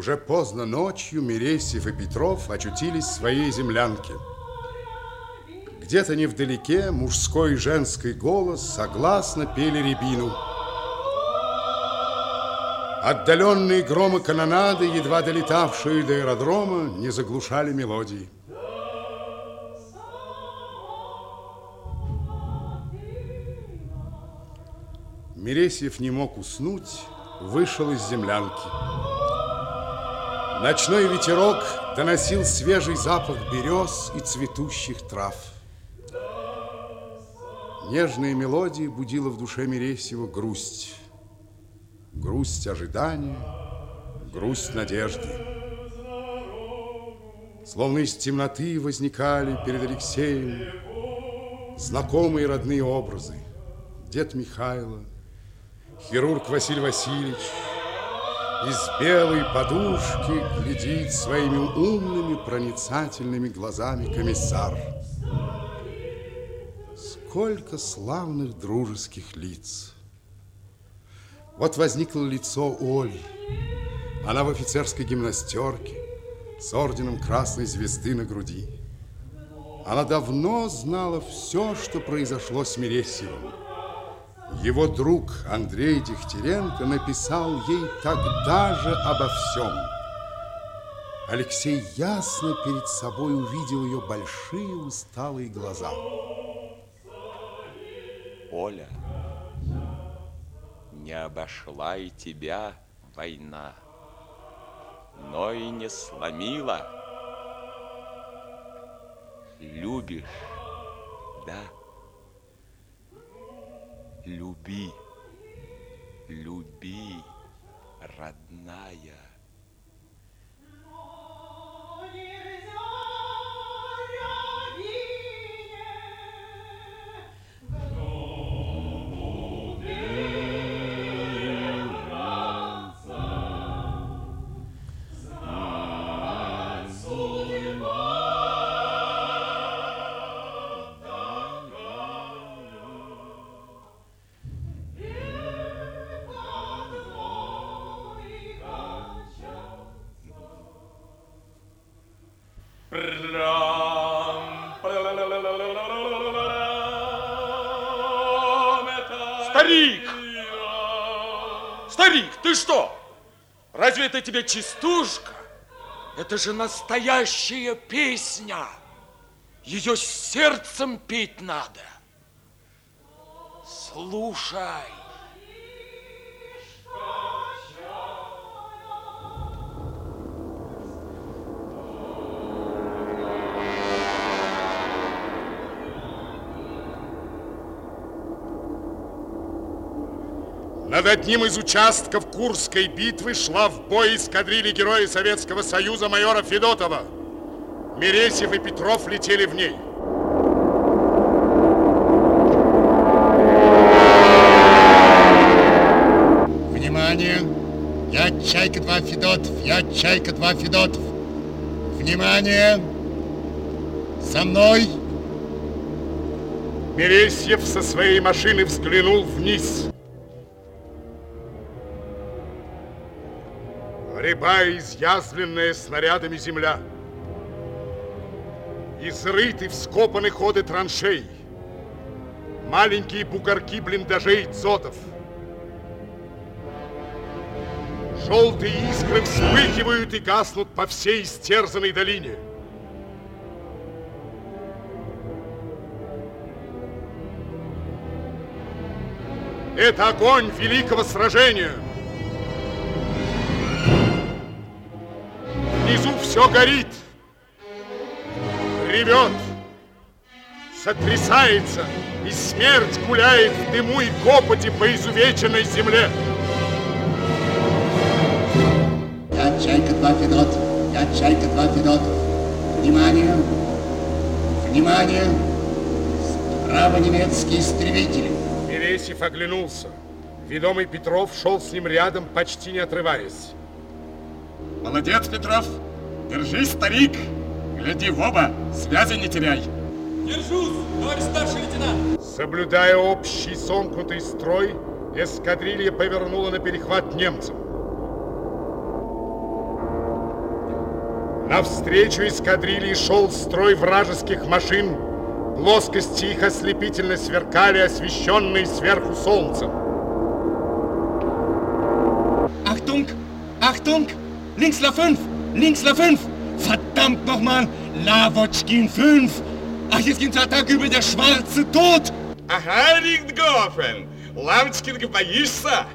Уже поздно ночью Мересьев и Петров очутились в своей землянке. Где-то невдалеке мужской и женский голос согласно пели рябину. Отдаленные громы канонады, едва долетавшие до аэродрома, не заглушали мелодии. Мересьев не мог уснуть, вышел из землянки. Ночной ветерок доносил свежий запах берез и цветущих трав. Нежные мелодии будила в душе Мересьева грусть. Грусть ожидания, грусть надежды. Словно из темноты возникали перед Алексеем знакомые родные образы. Дед Михайло, хирург Василий Васильевич, из белой подушки глядит своими умными проницательными глазами комиссар. Сколько славных дружеских лиц! Вот возникло лицо Оли. Она в офицерской гимнастерке с орденом Красной Звезды на груди. Она давно знала все, что произошло с Мересьевым. Его друг Андрей Дегтяренко написал ей тогда же обо всем. Алексей ясно перед собой увидел ее большие усталые глаза. Оля, не обошла и тебя война, но и не сломила. Любишь, да? Люби, люби, родная. Старик! Старик, ты что? Разве это тебе частушка? Это же настоящая песня. Ее сердцем петь надо. Слушай. Над одним из участков Курской битвы шла в бой эскадрилья Героя Советского Союза майора Федотова. Мересьев и Петров летели в ней. Внимание! Я Чайка-2 Федотов, я Чайка-2 Федотов. Внимание! За мной! Мересьев со своей машины взглянул вниз. Рябая, изъязвленная снарядами земля. Изрыты вскопаны ходы траншей. Маленькие бугорки блиндажей дзотов. Желтые искры вспыхивают и гаснут по всей истерзанной долине. Это огонь великого сражения. Все горит, ревет, сотрясается, и смерть гуляет в дыму и копоти по изувеченной земле. Я Чайка-2 Федот, я Чайка-2 Федот. Внимание! Внимание! Справа немецкие истребители. Мересьев оглянулся. Ведомый Петров шел с ним рядом, почти не отрываясь. Молодец, Петров. Держись, старик. Гляди в оба, связи не теряй. Держусь, товарищ старший лейтенант. Соблюдая общий сомкнутый строй, эскадрилья повернула на перехват немцам. Навстречу эскадрильи шел строй вражеских машин. Плоскости их ослепительно сверкали, освещенные сверху солнцем. Achtung! Achtung! Links La 5! Links La 5! Verdammt nochmal! Lavotschkin 5! Ach, jetzt geht zur Attacke über der schwarze Tod! Ага, Рихтгофен, Лавочкин, боишься?